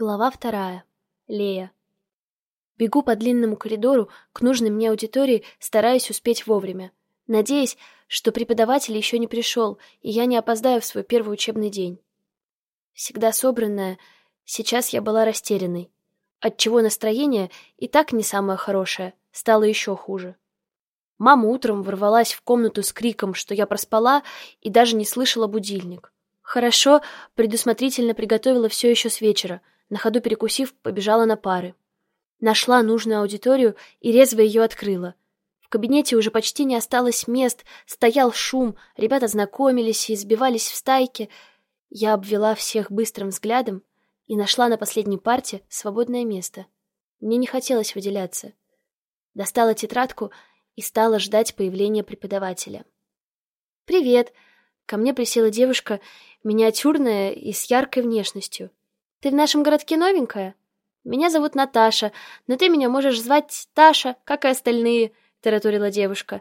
Глава вторая. Лея. Бегу по длинному коридору к нужной мне аудитории, стараясь успеть вовремя, надеясь, что преподаватель еще не пришел, и я не опоздаю в свой первый учебный день. Всегда собранная, сейчас я была растерянной, отчего настроение, и так не самое хорошее, стало еще хуже. Мама утром ворвалась в комнату с криком, что я проспала и даже не слышала будильник. Хорошо, предусмотрительно приготовила все еще с вечера — на ходу перекусив, побежала на пары. Нашла нужную аудиторию и резво ее открыла. В кабинете уже почти не осталось мест, стоял шум, ребята знакомились и сбивались в стайки. Я обвела всех быстрым взглядом и нашла на последней парте свободное место. Мне не хотелось выделяться. Достала тетрадку и стала ждать появления преподавателя. «Привет!» Ко мне присела девушка, миниатюрная и с яркой внешностью. Ты в нашем городке новенькая? Меня зовут Наташа, но ты меня можешь звать Таша, как и остальные, тараторила девушка.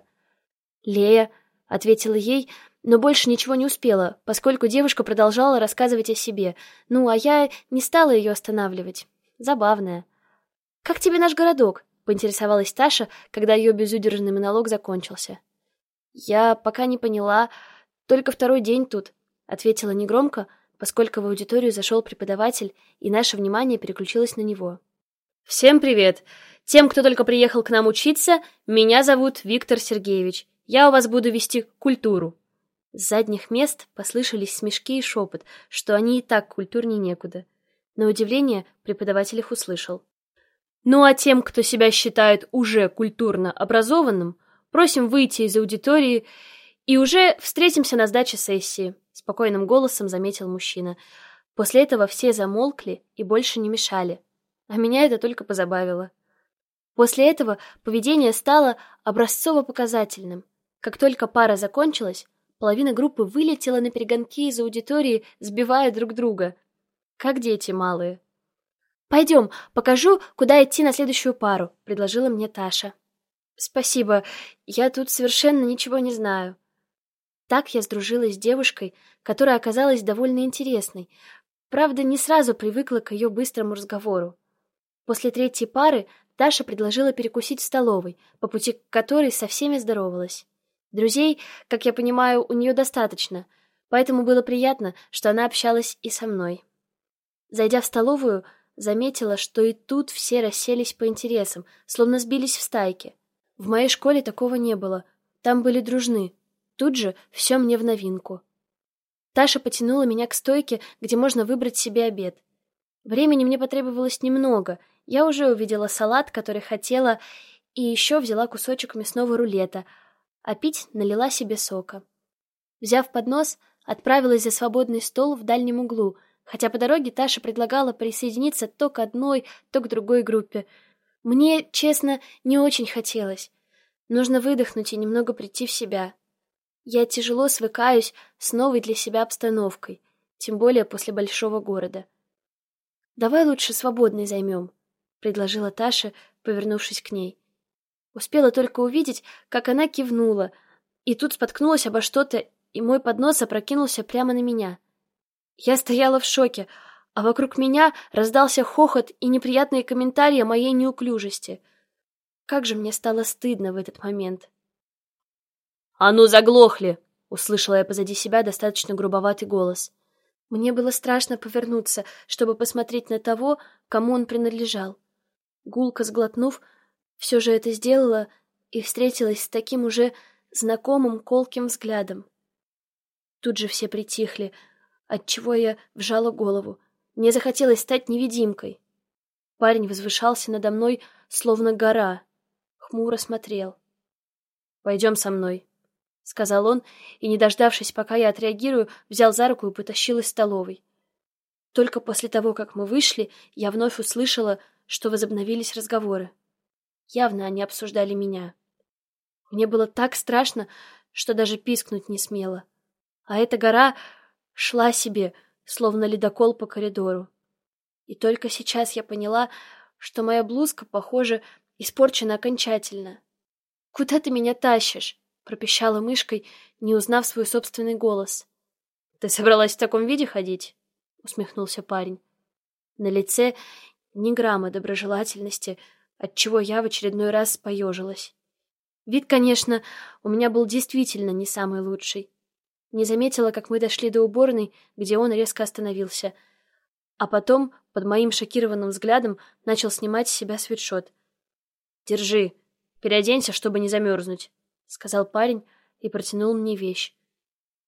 Лея, ответила ей, но больше ничего не успела, поскольку девушка продолжала рассказывать о себе. Ну, а я не стала ее останавливать. Забавная. Как тебе наш городок? поинтересовалась Таша, когда ее безудержный монолог закончился. Я пока не поняла, только второй день тут, ответила негромко, поскольку в аудиторию зашел преподаватель, и наше внимание переключилось на него. «Всем привет! Тем, кто только приехал к нам учиться, меня зовут Виктор Сергеевич. Я у вас буду вести культуру». С задних мест послышались смешки и шепот, что они и так культурнее некуда. На удивление преподаватель их услышал. «Ну а тем, кто себя считает уже культурно образованным, просим выйти из аудитории и уже встретимся на сдаче сессии» спокойным голосом заметил мужчина. После этого все замолкли и больше не мешали. А меня это только позабавило. После этого поведение стало образцово-показательным. Как только пара закончилась, половина группы вылетела на перегонки из аудитории, сбивая друг друга. Как дети малые. «Пойдем, покажу, куда идти на следующую пару», — предложила мне Таша. «Спасибо, я тут совершенно ничего не знаю», так я сдружилась с девушкой, которая оказалась довольно интересной. Правда, не сразу привыкла к ее быстрому разговору. После третьей пары Даша предложила перекусить в столовой, по пути к которой со всеми здоровалась. Друзей, как я понимаю, у нее достаточно, поэтому было приятно, что она общалась и со мной. Зайдя в столовую, заметила, что и тут все расселись по интересам, словно сбились в стайки. В моей школе такого не было. Там были дружны, Тут же все мне в новинку. Таша потянула меня к стойке, где можно выбрать себе обед. Времени мне потребовалось немного. Я уже увидела салат, который хотела, и еще взяла кусочек мясного рулета, а пить налила себе сока. Взяв поднос, отправилась за свободный стол в дальнем углу, хотя по дороге Таша предлагала присоединиться то к одной, то к другой группе. Мне, честно, не очень хотелось. Нужно выдохнуть и немного прийти в себя. Я тяжело свыкаюсь с новой для себя обстановкой, тем более после большого города. «Давай лучше свободный займем», — предложила Таша, повернувшись к ней. Успела только увидеть, как она кивнула, и тут споткнулась обо что-то, и мой поднос опрокинулся прямо на меня. Я стояла в шоке, а вокруг меня раздался хохот и неприятные комментарии о моей неуклюжести. Как же мне стало стыдно в этот момент. «А ну заглохли!» — услышала я позади себя достаточно грубоватый голос. Мне было страшно повернуться, чтобы посмотреть на того, кому он принадлежал. Гулко сглотнув, все же это сделала и встретилась с таким уже знакомым колким взглядом. Тут же все притихли, отчего я вжала голову. Мне захотелось стать невидимкой. Парень возвышался надо мной, словно гора. Хмуро смотрел. «Пойдем со мной», — сказал он, и, не дождавшись, пока я отреагирую, взял за руку и потащил из столовой. Только после того, как мы вышли, я вновь услышала, что возобновились разговоры. Явно они обсуждали меня. Мне было так страшно, что даже пискнуть не смела. А эта гора шла себе, словно ледокол по коридору. И только сейчас я поняла, что моя блузка, похоже, испорчена окончательно. «Куда ты меня тащишь?» Пропищала мышкой, не узнав свой собственный голос. «Ты собралась в таком виде ходить?» — усмехнулся парень. На лице ни грамма доброжелательности, отчего я в очередной раз поежилась. Вид, конечно, у меня был действительно не самый лучший. Не заметила, как мы дошли до уборной, где он резко остановился. А потом, под моим шокированным взглядом, начал снимать с себя свитшот. «Держи, переоденься, чтобы не замерзнуть», — сказал парень и протянул мне вещь.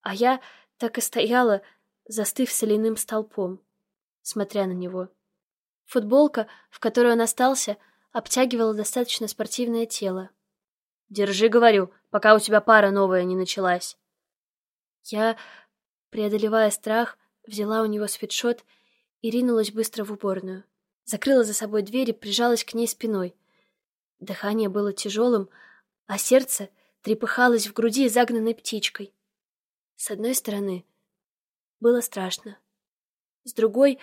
А я так и стояла, застыв соляным столпом, смотря на него. Футболка, в которой он остался, обтягивала достаточно спортивное тело. «Держи, говорю, пока у тебя пара новая не началась». Я, преодолевая страх, взяла у него свитшот и ринулась быстро в уборную. Закрыла за собой дверь и прижалась к ней спиной. Дыхание было тяжелым, а сердце трепыхалось в груди загнанной птичкой. С одной стороны, было страшно. С другой,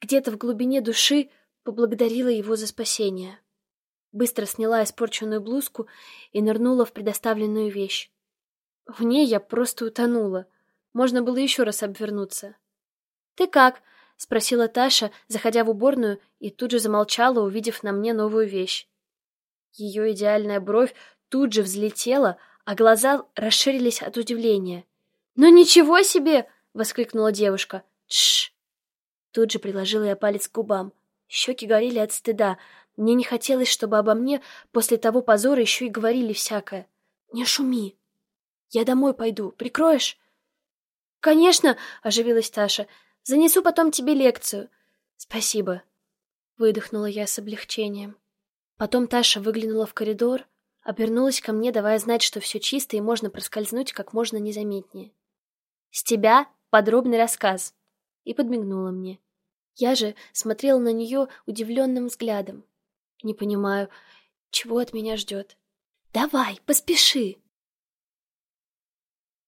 где-то в глубине души поблагодарила его за спасение. Быстро сняла испорченную блузку и нырнула в предоставленную вещь. В ней я просто утонула. Можно было еще раз обвернуться. «Ты как?» — спросила Таша, заходя в уборную, и тут же замолчала, увидев на мне новую вещь. Ее идеальная бровь тут же взлетела, а глаза расширились от удивления. «Ну ничего себе!» — воскликнула девушка. «Тш!» Тут же приложила я палец к губам. Щеки горели от стыда. Мне не хотелось, чтобы обо мне после того позора еще и говорили всякое. «Не шуми!» Я домой пойду. Прикроешь? Конечно, оживилась Таша. Занесу потом тебе лекцию. Спасибо. Выдохнула я с облегчением. Потом Таша выглянула в коридор, обернулась ко мне, давая знать, что все чисто и можно проскользнуть как можно незаметнее. «С тебя подробный рассказ!» И подмигнула мне. Я же смотрела на нее удивленным взглядом. Не понимаю, чего от меня ждет. «Давай, поспеши!»